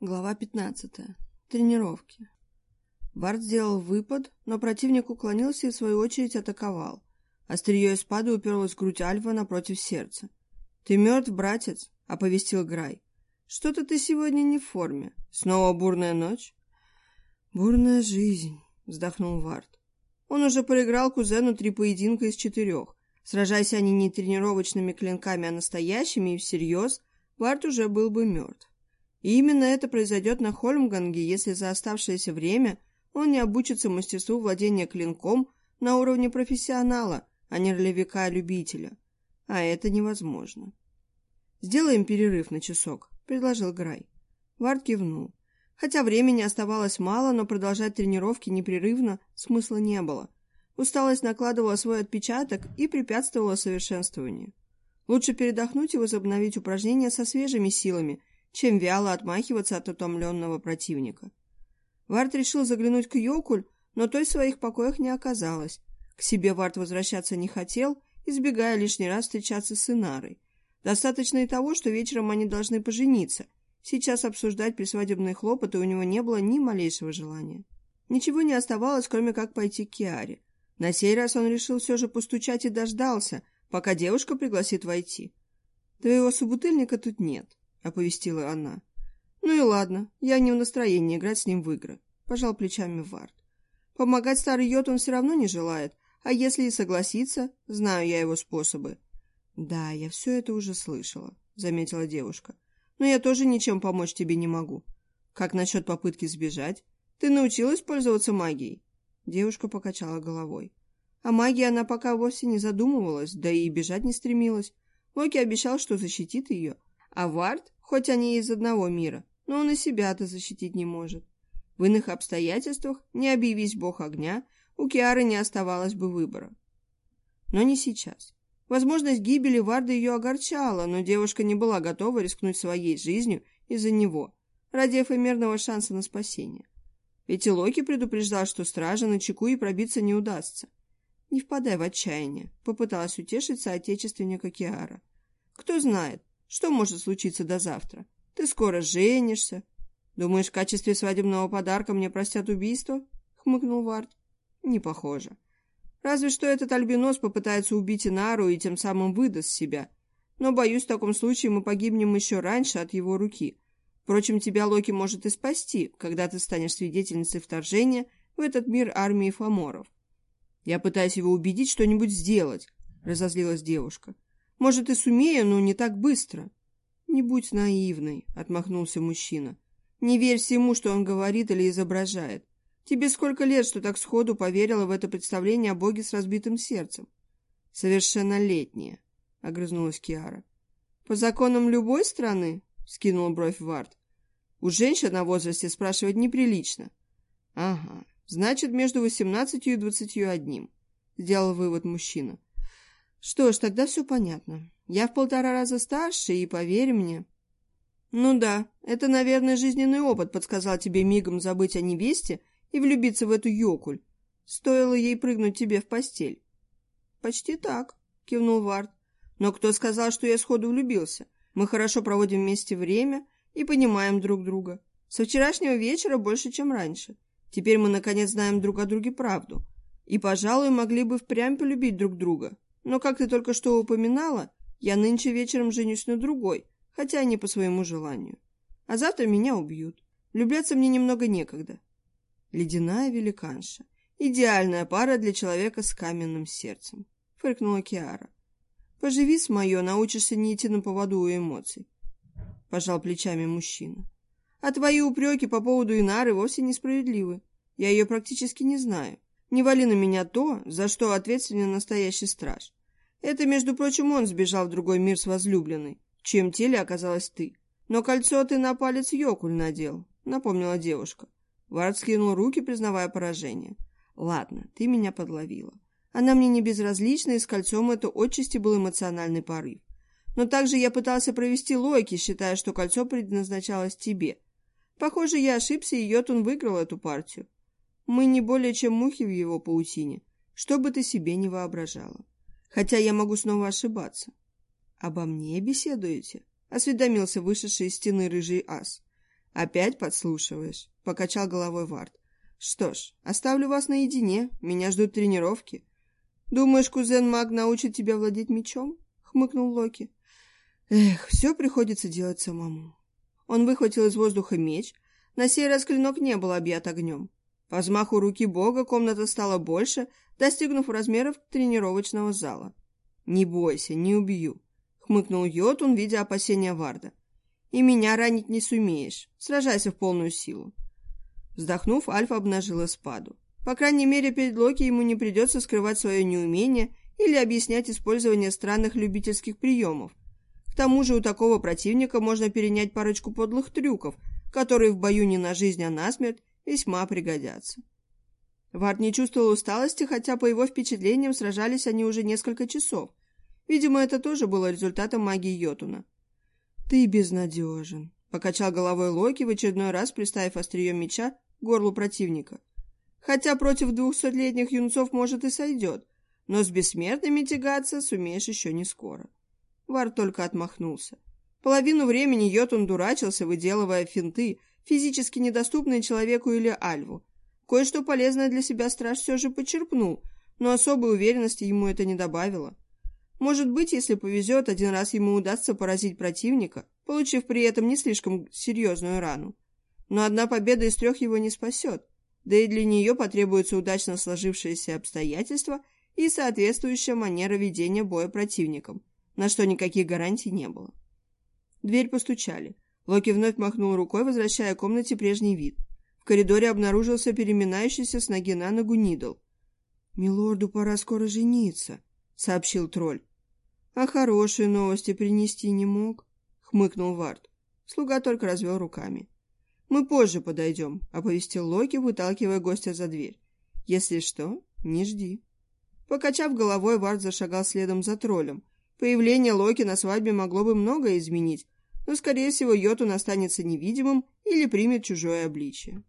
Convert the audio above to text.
Глава 15. Тренировки. Вард сделал выпад, но противник уклонился и в свою очередь атаковал. Острие спады уперлось в грудь Альфа напротив сердца. «Ты мертв, братец?» — оповестил Грай. «Что-то ты сегодня не в форме. Снова бурная ночь?» «Бурная жизнь», — вздохнул Вард. Он уже проиграл кузену три поединка из четырех. Сражаясь они не тренировочными клинками, а настоящими и всерьез, Вард уже был бы мертв. И именно это произойдет на Хольмганге, если за оставшееся время он не обучится мастерству владения клинком на уровне профессионала, а не ролевика-любителя. А это невозможно. «Сделаем перерыв на часок», — предложил Грай. Вард кивнул. Хотя времени оставалось мало, но продолжать тренировки непрерывно смысла не было. Усталость накладывала свой отпечаток и препятствовала совершенствованию. Лучше передохнуть и возобновить упражнения со свежими силами, чем вяло отмахиваться от утомленного противника. Варт решил заглянуть к Йокуль, но той в своих покоях не оказалось. К себе Варт возвращаться не хотел, избегая лишний раз встречаться с Инарой. Достаточно и того, что вечером они должны пожениться. Сейчас обсуждать присвадебные хлопоты у него не было ни малейшего желания. Ничего не оставалось, кроме как пойти к Киаре. На сей раз он решил все же постучать и дождался, пока девушка пригласит войти. «Твоего собутыльника тут нет», — оповестила она. «Ну и ладно, я не в настроении играть с ним в игры», — пожал плечами Вард. «Помогать старый йод он все равно не желает, а если и согласится, знаю я его способы». «Да, я все это уже слышала», — заметила девушка. «Но я тоже ничем помочь тебе не могу. Как насчет попытки сбежать? Ты научилась пользоваться магией?» Девушка покачала головой. О магии она пока вовсе не задумывалась, да и бежать не стремилась. Локи обещал, что защитит ее, а Вард, хоть они из одного мира, но он и себя-то защитить не может. В иных обстоятельствах, не объявись бог огня, у Киары не оставалось бы выбора. Но не сейчас. Возможность гибели Варда ее огорчала, но девушка не была готова рискнуть своей жизнью из-за него, ради эфемерного шанса на спасение. Ведь и Локи предупреждал, что стража на чеку и пробиться не удастся. «Не впадай в отчаяние», — попыталась утешить соотечественника Киара. «Кто знает, что может случиться до завтра? Ты скоро женишься. Думаешь, в качестве свадебного подарка мне простят убийство? Хмыкнул Вард. Не похоже. Разве что этот альбинос попытается убить Инару и тем самым выдаст себя. Но, боюсь, в таком случае мы погибнем еще раньше от его руки. Впрочем, тебя Локи может и спасти, когда ты станешь свидетельницей вторжения в этот мир армии фаморов. Я пытаюсь его убедить что-нибудь сделать, разозлилась девушка. Может, и сумею, но не так быстро. Не будь наивной, отмахнулся мужчина. Не верь всему, что он говорит или изображает. Тебе сколько лет, что так сходу поверила в это представление о Боге с разбитым сердцем? Совершеннолетняя, огрызнулась Киара. По законам любой страны? Скинул бровь Вард. У женщин на возрасте спрашивать неприлично. Ага, значит, между восемнадцатью и двадцатью одним. Сделал вывод мужчина. Что ж, тогда все понятно. Я в полтора раза старше, и поверь мне... Ну да, это, наверное, жизненный опыт подсказал тебе мигом забыть о невесте и влюбиться в эту Йокуль. Стоило ей прыгнуть тебе в постель. Почти так, кивнул Вард. Но кто сказал, что я сходу влюбился? Мы хорошо проводим вместе время и понимаем друг друга. Со вчерашнего вечера больше, чем раньше. Теперь мы, наконец, знаем друг о друге правду. И, пожалуй, могли бы впрямь полюбить друг друга. Но, как ты только что упоминала, я нынче вечером женюсь на другой, хотя не по своему желанию. А завтра меня убьют. Влюбляться мне немного некогда. Ледяная великанша. Идеальная пара для человека с каменным сердцем. Фыркнула Киара. Поживи с мое, научишься не идти на поводу у эмоций. Пожал плечами мужчина. А твои упреки по поводу Инары вовсе несправедливы. Я ее практически не знаю. Не вали на меня то, за что ответственен настоящий страж. Это, между прочим, он сбежал в другой мир с возлюбленной, в чьем теле оказалась ты. Но кольцо ты на палец Йокуль надел, напомнила девушка. Вард скинул руки, признавая поражение. Ладно, ты меня подловила. Она мне не безразлична, и с кольцом это отчасти был эмоциональный порыв. Но также я пытался провести логики, считая, что кольцо предназначалось тебе. Похоже, я ошибся, и Йотун выиграл эту партию. Мы не более чем мухи в его паутине, что бы ты себе не воображала. Хотя я могу снова ошибаться. — Обо мне беседуете? — осведомился вышедший из стены рыжий ас. «Опять подслушиваешь?» — покачал головой Вард. «Что ж, оставлю вас наедине, меня ждут тренировки». «Думаешь, кузен Маг научит тебя владеть мечом?» — хмыкнул Локи. «Эх, все приходится делать самому». Он выхватил из воздуха меч. На сей раз клинок не был объят огнем. По взмаху руки бога комната стала больше, достигнув размеров тренировочного зала. «Не бойся, не убью», — хмыкнул Йотун, видя опасения Варда. «И меня ранить не сумеешь. Сражайся в полную силу». Вздохнув, Альфа обнажила спаду. По крайней мере, перед Локи ему не придется скрывать свое неумение или объяснять использование странных любительских приемов. К тому же у такого противника можно перенять парочку подлых трюков, которые в бою не на жизнь, а на смерть весьма пригодятся. Вард не чувствовал усталости, хотя, по его впечатлениям, сражались они уже несколько часов. Видимо, это тоже было результатом магии Йотуна. «Ты безнадежен», — покачал головой Локи, в очередной раз приставив острие меча к горлу противника. «Хотя против двухсотлетних юнцов, может, и сойдет, но с бессмертными тягаться сумеешь еще не скоро». Вард только отмахнулся. Половину времени Йотун дурачился, выделывая финты, физически недоступные человеку или альву, Кое-что полезное для себя страж все же почерпнул, но особой уверенности ему это не добавило. Может быть, если повезет, один раз ему удастся поразить противника, получив при этом не слишком серьезную рану. Но одна победа из трех его не спасет, да и для нее потребуются удачно сложившиеся обстоятельства и соответствующая манера ведения боя противником, на что никаких гарантий не было. дверь постучали. Локи вновь махнул рукой, возвращая комнате прежний вид коридоре обнаружился переминающийся с ноги на ногу Нидл. «Милорду пора скоро жениться», — сообщил тролль. «А хорошие новости принести не мог», — хмыкнул Вард. Слуга только развел руками. «Мы позже подойдем», — оповестил Локи, выталкивая гостя за дверь. «Если что, не жди». Покачав головой, Вард зашагал следом за троллем. Появление Локи на свадьбе могло бы многое изменить, но, скорее всего, Йотун останется невидимым или примет чужое обличие.